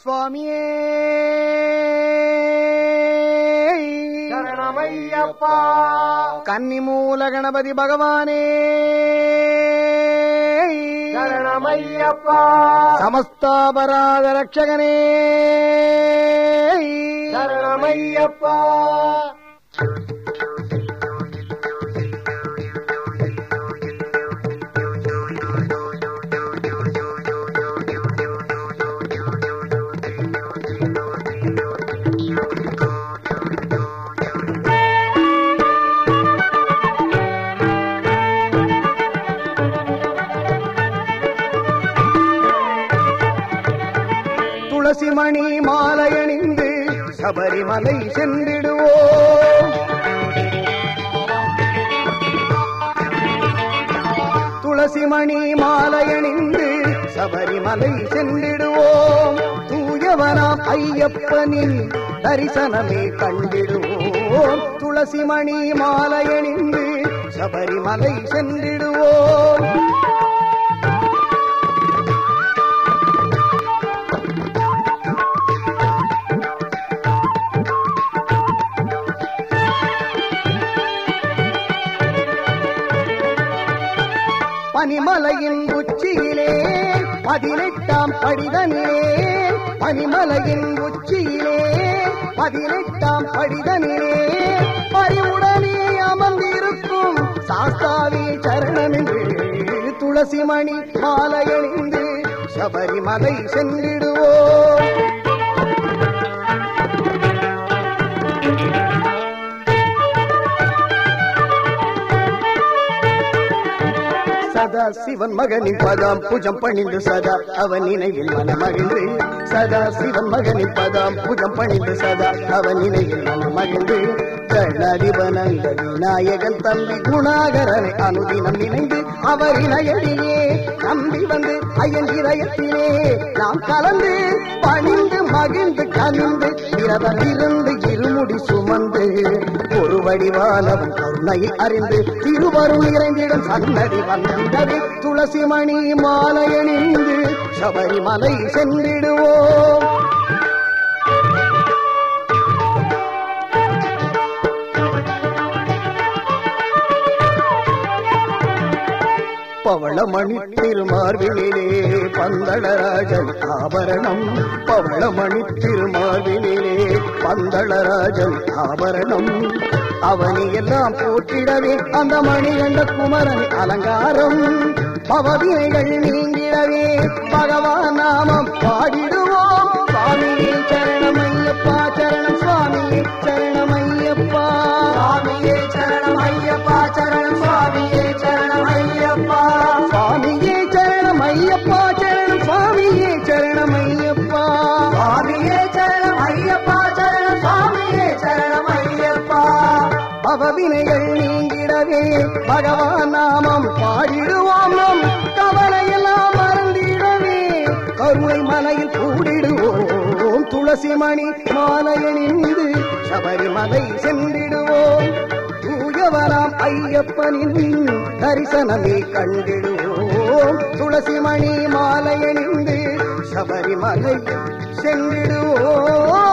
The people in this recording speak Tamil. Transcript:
சுவாமியே! சரணமையப்பா கன்னிமூல கணபதி பகவானே! சரணமையப்பா சமஸ்தாபராத ரட்சகனே! சரணமையப்பா துளசிமணி மாலையணிந்து சபரிமலை சென்றிடுவோம். துளசிமணி மாலையணிந்து சபரிமலை சென்றிடுவோம். தூயவனாம் ஐயப்பனின் தரிசனமே கண்டிடுவோம். துளசிமணி மாலையணிந்து சபரிமலை சென்றிடுவோம். பனிமலையின் உச்சியிலே பதினெட்டாம் படிதனிலே பனிமலையின் உச்சியிலே பதினெட்டாம் படிதனிலே பறிவுடனே அமர்ந்திருக்கும் சாஸ்தாவி சரணமென்று துளசிமணி மாலையணிந்து சபரிமலை சென்றிடுவோம். சதா சிவன் மகனின் பதாம். புஜம் பணிந்து சதா அவன் நினைவில் மனமகிழ்ந்து. சதா சிவன் மகனின் பதாம். புஜம் பணிந்து சதா அவன் நினைவில் மனமகிழ்ந்து. கணாதிபனந்த விநாயகன் தம்பி குணாகரனை அனுதினம் நினைந்து அவர் நம்பி வந்து ஐயன் இதயத்திலே நாம் கலந்து பணிந்து மகிழ்ந்து கனிந்து விரதம் இருந்து இருமுடி சுமந்து ஒரு வடிவாலவன் கருணையை அறிந்து திருவருள் இறைந்திடும் சன்னதி துளசி மணி மாலையணிந்து சபரிமலை சென்றிடுவோம். பவளமணி திருமார்பிலே பந்தளராஜன் ஆபரணம். பவளமணி திருமார்பிலே பந்தளராஜன் ஆபரணம். அவனை எல்லாம் போற்றிடவே அந்த மணி என்ற குமரன் அலங்காரம். பவவினைகள் நீங்கிடவே பகவான் நாமம் பாடிடும் அவவினைகள் நீங்கிடவே பகவான் நாமம் பாடிடுவோம். நம் கவலையெல்லாம் மறந்திடவே கருணை மலையில் கூடிடுவோம். துளசி மணி மாலையணிந்து சபரிமலை சென்றிடுவோம். தூயவராம் ஐயப்பனின் தரிசனமே கண்டிடுவோம். துளசி மணி மாலையணிந்து சபரிமலை சென்றிடுவோம்.